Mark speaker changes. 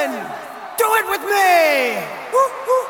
Speaker 1: Do it with me. Woo, woo.